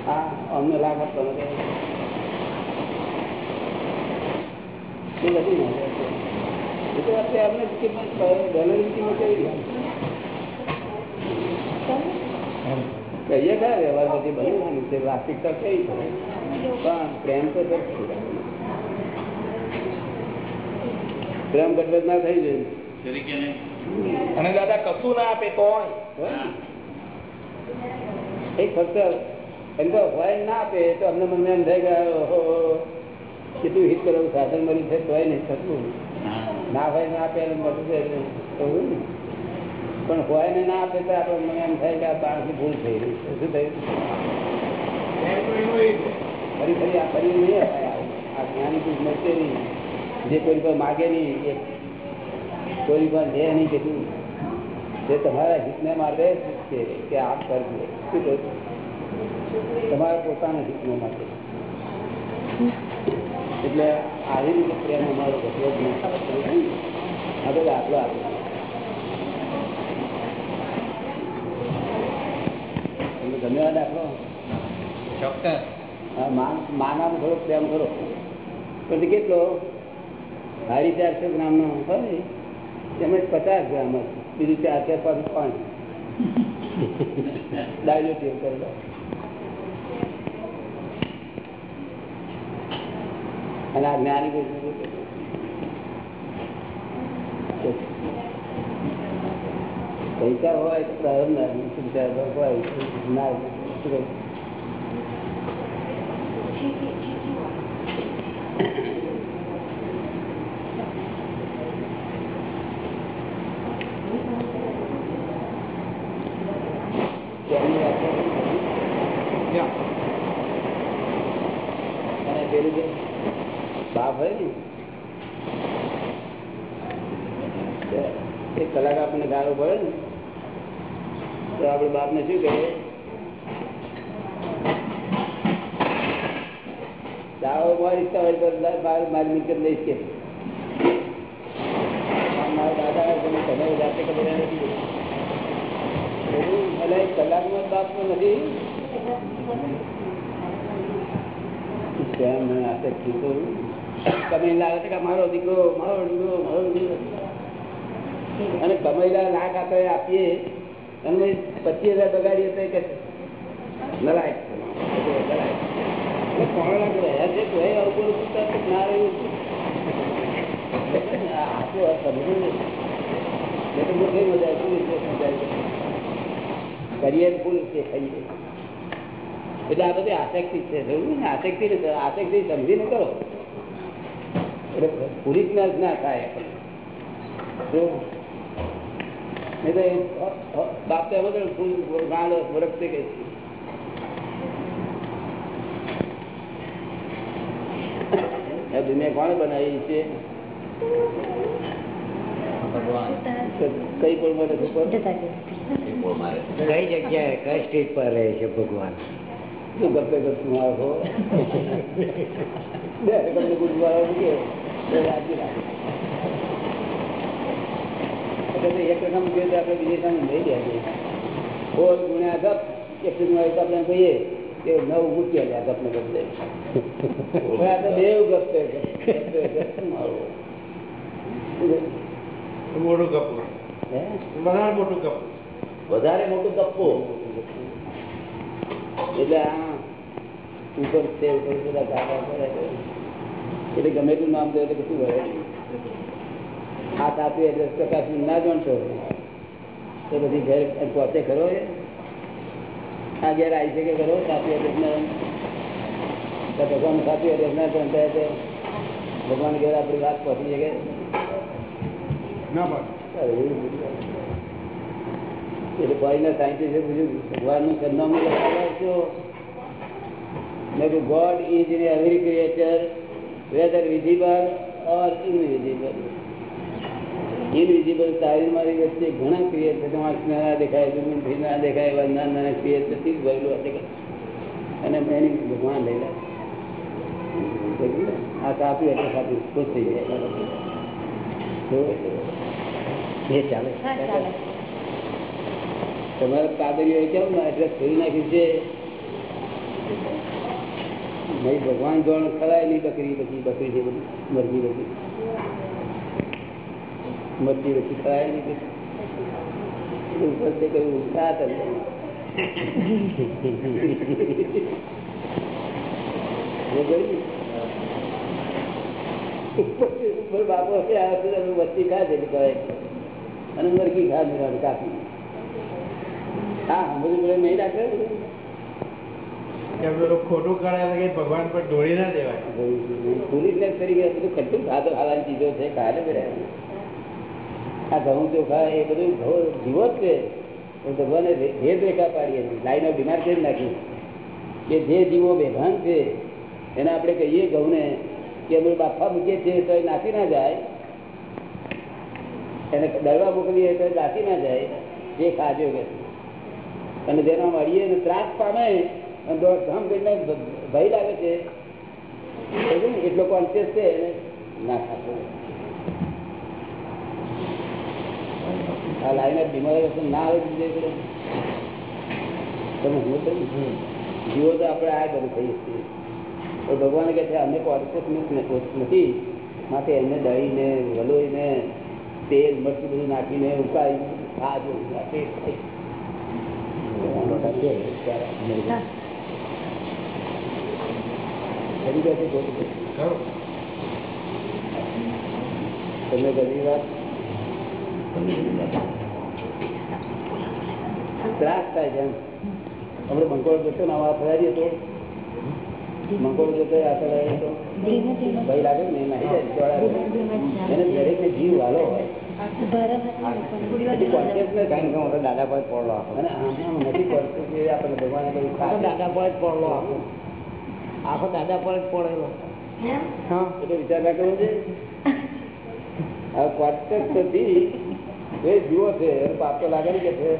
હા, અમને આપવાનો નથી શું ઘટી ના? જાય એ તો આપણે આપણે કિંમત ડોલરની કિંમત કેવી કહીએ ખરા વ્યવહાર બધી બને છે વાસ્તવિકતા કઈ પણ પ્રેમ તો. પ્રેમ ઘટવટ ના થઈ જાય. અને દાદા કશું ના આપે તો એક ફક્ત એમ તો હોય ના આપે તો અમને મને એમ થાય કે ઓહો, કેટલું હિત કરવું સાધન મળ્યું છે તોય નહીં થતું. ના હોય ના આપે એટલે મળતું છે એટલે ને. પણ હોય ને ના આપે તો આપણે મને એમ થાય કે આ બાળકની ભૂલ થઈ રહી શું થયું? ફરી ફરી, આ ફરી નહીં આ. જ્ઞાની પુરુષ મળશે નહીં. જે કોઈ પર માગે નહીં, એ કોઈ પર લે નહીં કીધું જે તમારા હિતને માટે છે કે આપ કરજો. શું કહ્યું તમારા પોતાના હિતને માટે એટલે આવી રીતે પ્રેમ અમારો ઘટવો જ નહીં? તો દાખલો આપે તમને ગમે આ દાખલો ચોક્કસ. હા, મા- માના થોડો પ્રેમ કરો. પછી કેટલો? સાડી ચારસો ગ્રામનો હોય તેમજ પચાસ ગ્રામ જ. બીજું ચારસો ચાર પાંચ પાંચ. ડાયલો ટેવ કરી દો અને આ જ્ઞાની? પૈસા હોય તો પ્રારંભ હોય ના હોય. શું કહ્યું? ત્યાંની વાત કરી. અને પેલું જે બાપ હોય ને તે- એક કલાક આપણને ગાળો પડે ને તો આપણે બાપને શું કહે દાવો મારી ઈચ્છા હોય તો લા- મારી મારી મિલકત લઈશ કે આમ મારા દાદા તમે તમે જાતે ખબર નથી એવું ભલે એક કલાકમાં જ બાપનો નથી કેમ મને આસક્તિ તો કમાઈ લાગે છે કે મારો દીકરો મારો દીકરો મારો દીકરો અને કમાઈલા લાખ આપણે આપીએ અને પચીસ હજાર બગાડીએ તો કે નલાયક છે. છે. બધું પૂછતા તો ના રહ્યું આ તો આ સમજવું નહીં. નહીં તો મોટી મજા શું વિશેષ મજા કરિયર ફૂલ છે એટલે આ બધી આસક્તિ છે જરૂર ને? આસક્તિ આસક્તિ સમજીને કરો. એટલે પૂરી જ ના- થાય. એ બાપ તો એમ જ ફૂલ ગાળો વરખતે કે આ દુનિયા કોણે બનાવી છે કઈ પણ મળે છે ઉપર? કઈ જગ્યાએ કઈ સ્ટેજ પર રહે છે ભગવાન શું ગપ્પે ગપ્પે મારો બે ગપ્પે ગુડ મારો મૂકે તો રાજી રાખે એટલે એક રકમ જોઈએ તો આપણે બીજી સામે લઈ લે ફોર ગુણ્યા ગપ હોય તો આપણે કહીએ કે નવ મૂકીએ લે ગપને બદલે. આ તો બે ગપ મોટું ગપ વધારે મોટું ગપ. વધારે મોટું ગપ્પો એટલે આ ઉપર છે ઉપર બધા ગાડા કરે. એટલે ગમે તેનું નામ દે એટલે કશું કરે આ તાપી એટલે પ્રકાશ ના જાણશો તો બધી ઘેર પોતે ખરો એ? આ ઘેર આવી શકે ખરો? તાપી એટલે ભગવાન તાપી એટલે ના જાણતા ભગવાન ઘેર આપણી વાત પહોંચી શકે? ના પણ એટલે ભાઈને સાયન્ટિસ્ટે પૂછ્યું ભગવાનનું સરનામું લખાવ્યા છો. મેં કહ્યું God is in every creature whether visible or invisible invisible તારી મારી વચ્ચે ઘણા ક્રિએચર આંખ ના દેખાય જમીનથી ના દેખાય એવા નાના નાના ક્રિએચરથી જ ભરેલું હશે અને મેં એની ભગવાન લઈ આ કાપ્યું એટલે કાપ્યું ખુશ થઈ જાય. એ ચાલે. હા ચાલે. તમારા કાદરીઓ કેમ એડ્રેસ ખોલી નાખ્યું છે? નહીં ભગવાન જોણ ખરાય નહીં બકરી બકરી બકરી છે બધી મરઘી બધી. મરઘી બધી ખરાય નહીં બધી. એટલે ઉપર તે કહ્યું "આ તને." એ જોયું? ઉપર- ઉપર બાપો છે આ વખતે અમે વસ્તી ખા છે એટલે કહે અને મરઘી ખા નિરાણ કાપી હા બધું બધું નહીં રાખે કે પેલું ખોટું કરે એટલે કઈ ભગવાન પર ઢોળી ના દેવાય પોલીસને તરીકે બધું ખટ્ટું ખાધો ખાવાની ચીજો છે ખાને બધા આ ઘઉં ચોખા એ બધું જીવો જ છે. ભગવાને ભેદ રેખા પાડીએ લાઈન ઓફ ડિમાર્કેટ નાખી. કે જે જીવો બેભાન છે, એને આપણે કહીએ ઘઉંને કે અમે બાફા મૂકીએ છીએ તો એ નાખી ના જાય. એને દરવા મોકલીએ તો નાખી ના જાય. જે ખાજો કે. અને જેના મળીએ ને ત્રાસ પામે, અને દોડધામ કરીને ભય લાગે છે? એટલો કોન્શિયસ છે, એને ના ખાતો આ લાઈન ઓફ ના આવે તો તમે હું તો જીવો તો આપણે આ બધું થઈએ છીએ. તો ભગવાન કહે છે અમે કોર્પોરેટ નથી. માટે એમને દળીને વલોઈને તેલ મરચું બધું નાખીને ઉકાળી ખાજો તે તમે ઘણી વાત. ત્રાસ થાય છે આપડે આપણે બંકોળ જતો ને આવા ફરારીએ તો. મંગોળ જતો તો ભય લાગે ને એને દરેક દરેકને જીવ વાલો હોય. તો દાદા પર પડલો આપો. નથી પડતું કે આપણને ભગવાને દાદા પર જ પડલો આપો. આખો દાદા પર જ પડેલો હા. એટલે વિચાર ના કરવો છે આ કોન્ટેક્ટ નથી. એ જુઓ છે પાપ તો લાગે કે છે.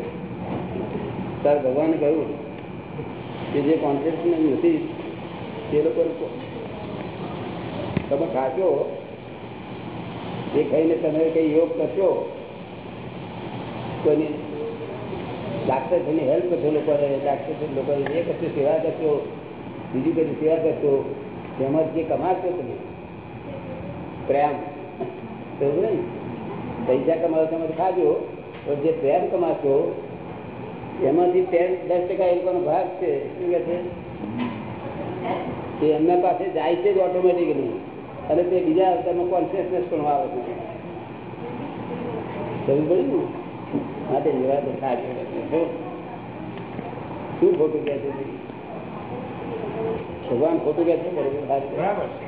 તાર ભગવાને કહ્યું કે જે કોન્ટેક્ટ નથી તે લોકો તમે ખાશો એ ખાઈને તમે કઈ યોગ કરશો, કોઈની ડાક્ટર થઈને હેલ્પ કરશો લોકોને ડાક્ટર થઈને લોકોને એ કરશો સેવા કરશો, બીજી કઈ સેવા કરશો, તેમાં જે કમાશો તમે. પ્રેમ. સમજો ને? પૈસા કમાવો તમે ખાજો, પણ જે પ્રેમ કમાશો, એમાંથી ટેન દસ ટકા એ લોકોનો ભાગ છે. શું કે છે? એમના પાસે જાય છે જ ઓટોમેટિકલી અને તે બીજા અવતારમાં કોન્શિયસનેસ પણ આવે છે. સમજ પડ્યું ને? માટે નિરાતે ખાજો શું? શું ખોટું કહે છે? ભગવાન ખોટું કહે છે? બરોબર.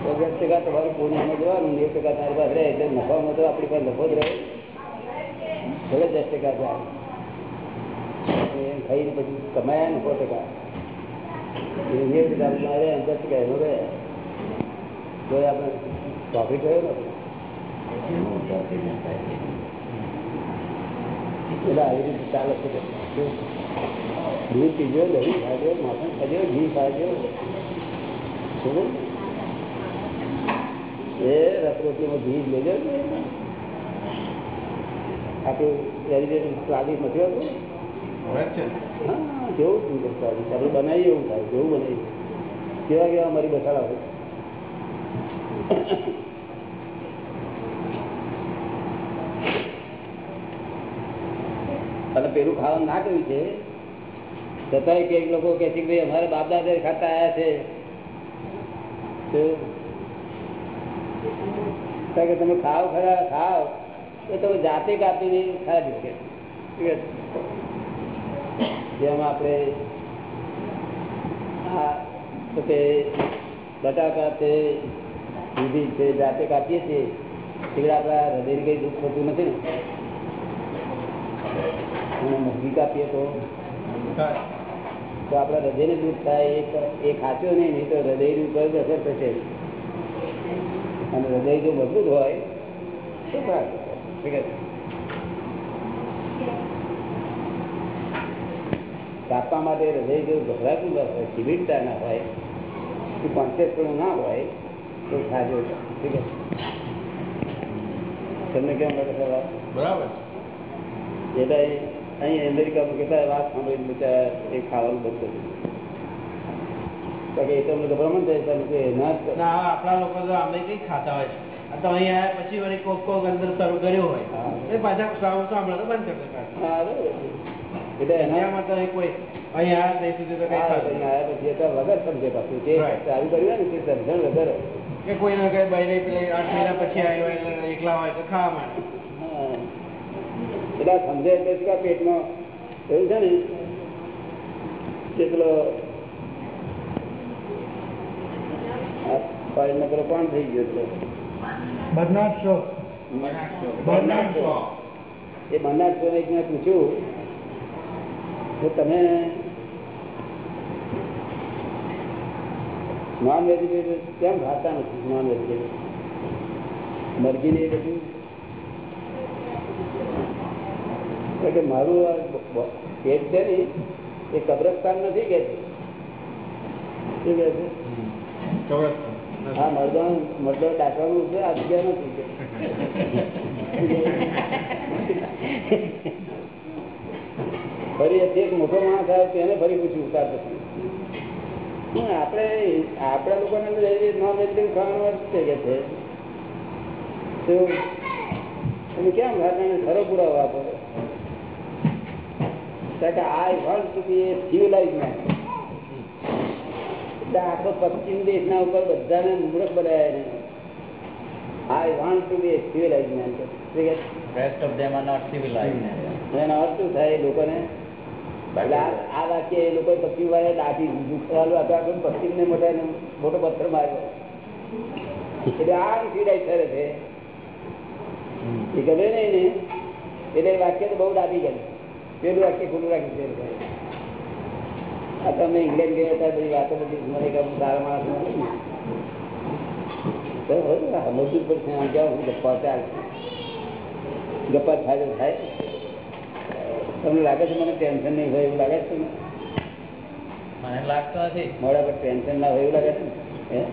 સાચું. બરાબર તો દસ ટકા તમારું પૂર્ણમાં જવાનું ને એક ટકા તારી પાસે રહે એટલે નફામાં તો આપણી પાસે નફો જ રહે. ભલે દસ ટકા જાય એમ ખાઈને પછી કમાયા ને સો ટકા. એ નેવું ટકા આપણા રહે અને દસ ટકા એનો રહે. તો એ આપણે પ્રોફિટ થયો ને. એટલે આવી રીતે ચાલે છે. દૂધ પીજો, દહીં ખાજો, માખણ ખાજો, ઘી ખાજો. શું? એ રસરોટીમાં ઘી લેજો. આપણું સ્વાદિષ્ટ નથી હોતું. કેવું સુંદર સ્વાદિષ્ટ. આપણે બનાવીએ એવું થાય જેવું બનાવીએ. કેવા કેવા મારી બસાડા હોય. અને પેલું ખાવાનું ના કર્યું છે છતાંય કંઈક લોકો કે છે કે ભાઈ અમારે બાપ દાદા ખાતા આવ્યા છે. કે તમે ખાવ ખરા ખાવ તો તમે જાતે કાપીને ખાજો. કે જેમ આપણે આ તો બટાકા છે દૂધી છે જાતે કાપીએ છીએ. એટલે આપણા હૃદયને કઈ દુઃખ થતું નથી ને? મગી કાપીએ તો? તો આપણા હૃદયને દુઃખ થાય એ ખાચ્યો નહીં નહીં તો હૃદયની ઉપર અસર થશે. અને હૃદય જો મજબૂત હોય તો કાપવા માટે હૃદય જો ગભરાતું ના હોય ચીબીડતા ના હોય કોન્શિયસપણું ના હોય તો ખાજો ઠીક છે? તમને કેમ લાગે વાત? બરાબર એટલે અહીં અમેરિકામાં કેટલા વાત સાંભળીને બધા એ ખાવાનું બંધ કર્યું કારણ કે એ તમને ગભરામણ થાય તમે કે ના જ ના હવે આપણા લોકો તો અમે કઈ ખાતા હોય તો અહીં આવ્યા પછી વળી કોક કોક અંદર શરૂ કર્યું હોય. એ પાછા સાવ સાંભળે તો બંધ કરી દેતા એનામાં તો કોઈ અહીં ત્યાં સુધી તો કઈ આવ્યા પછી વગર સમજે પાછું. જે ચાલુ કર્યું ને તે સમજણ વગર કે કોઈને કઈ બહેરે પેલે આઠ મહિના પછી આવ્યો એટલે એકલા હોય તો ખાવા એટલે સમજે એટલે પેટમાં એવું છે ને કે પેલો આ ફોરેનનો પેલો કોણ થઈ ગયો છે બર્નાડ શો. Bernard Shaw. એ બર્નાર્ડ શોને એક મેં પૂછ્યું કે તમે નોન વેજીટેરિયન કેમ ખાતા નથી? નોન વેજીટેરિયન મરઘી ને એ બધું. કે મારું આ પેટ છે ને એ કબ્રસ્તાન નથી કે? છે શું કે છે? હા મરદો મરદો ડાકવાનું છે, આ જગ્યા નથી ફરી એક મોટો માણસ આવે તેને ફરી પૂછ્યું ઉતાર પછી. આપણે, આપણા લોકોને નોન વેજીટેરિયન ખાવાનું છે કે છે. તમે કેમ ખાતા ખરો પુરાવો આપો કે I want to be a civilise man આખો પશ્ચિમ દેશના ઉપર બધાને મૂર્ખ બનાવ્યા ને I want to be civilise man Rest of them are not civilized. એનો અર્થ શું થાય? લોકોને આ વાક્ય એ લોકો પશ્ચિમ વાળા દાટી દીધું. પશ્ચિમ ને મોટા મોટો પથ્થર માર્યો. એટલે આ સિવિલાઇઝ કરે છે. એ ગમે નહીં ને. એટલે વાક્ય તો બહુ દાબી ગયું પેલું વાક્ય ખુલ્લું રાખી છે. તમે ઇંગ્લેન્ડ ગયા હતા બધી વાતો બધી મને કહું સારા માણસ સમજવું પડશે આમ હું ગપ્પા ચાલ ગપ્પા થાય થાય. તમને લાગે છે મને ટેન્શન નહીં હોય એવું લાગે છે મને લાગતો નથી. મોડા પર ટેન્શન ના હોય એવું લાગે છે? હે?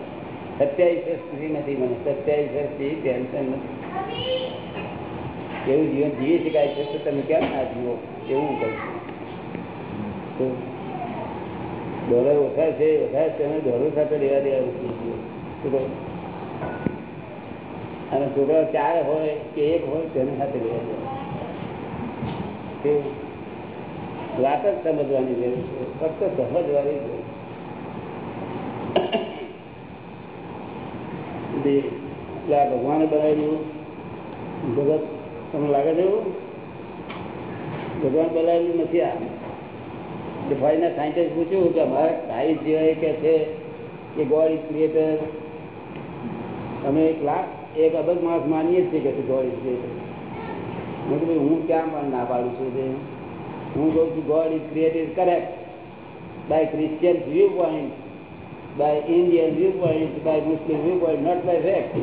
સત્યાવીસ વર્ષ સુધી નથી મને. સત્યાવીસ વર્ષથી ટેન્શન નથી. એવું જીવન જીવી શકાય છે તો તમે કેમ ના જીવો? એવું કહું છું. ડોલર ઓછા છે ઓછા છે અને ડોલર સાથે લેવા દેવા અને છોકરા ચાર હોય કે એક હોય તેની સાથે લેવા દેવા. વાત જ સમજવાની છે. ફક્ત સમજવાની જરૂર આ ભગવાને બનાવેલું જગત તમને લાગે છે એવું? ભગવાન બનાવેલું નથી આ. ભાઈના સાયન્ટિસ્ટ પૂછ્યું કે અમારા ભાઈ જે કે છે કે ગોડ ઇઝ ક્રિએટર અમે એક લાખ એક અબજ માણસ માનીએ છીએ કે ગોડ ઇઝ ક્રિએટર મેં કીધું હું ક્યાં પણ ના પાડું છું તે હું કહું છું God is created correct by Christian view point by Indian view point by Muslim view point not by fact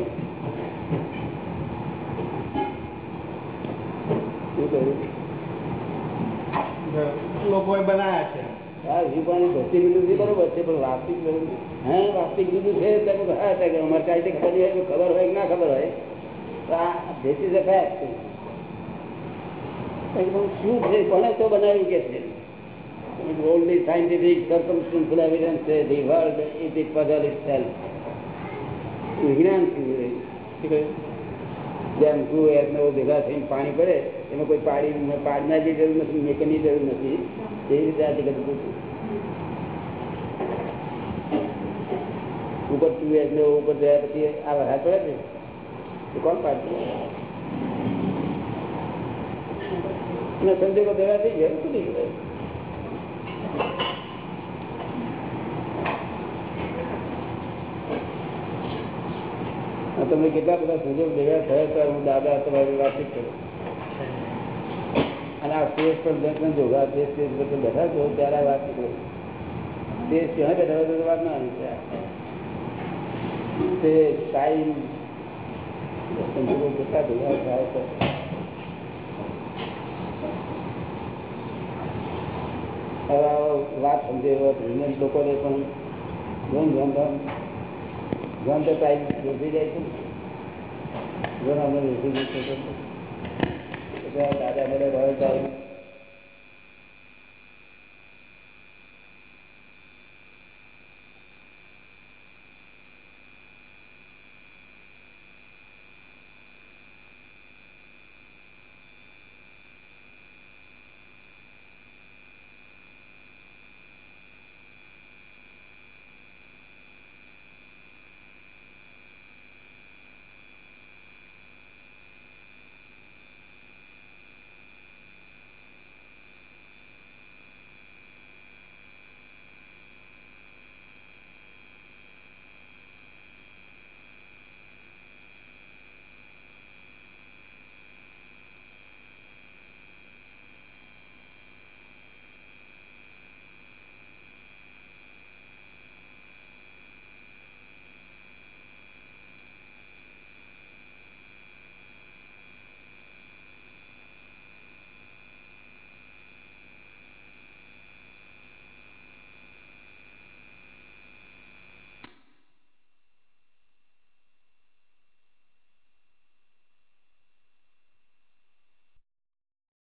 શું કહ્યું લોકોએ બનાયા છે. કે કે કે? જેમ એમને ભેગા થઈને પાણી પડે, એમાં કોઈ પાણી પાડનારની જરૂર નથી મેકની જરૂર નથી. એવી રીતે આ જગત ઉભું થયું. ઉપર ટુ એમને ઉપર ગયા પછી આ વરસાદ પડે છે તો કોણ પાડતું અને સંજોગો ભેગા થઈ ગયા તૂટી ગયા આ તમને કેટલા બધા સંજોગ ભેગા થયા હતા હું દાદા તમારી વાતચીત કરું અને આ સ્ટેજ પર દર્શન જોગા તે સ્ટેજ પર બેઠા છો ત્યારે આ વાત કરું તે ત્યાં બેઠા હોય તો વાત ના આવી. તે ટાઈમ વાત સમજે એવા brilliant લોકોને ટાઈમ બેસી જાય છે. દાદા મને ટાઈમ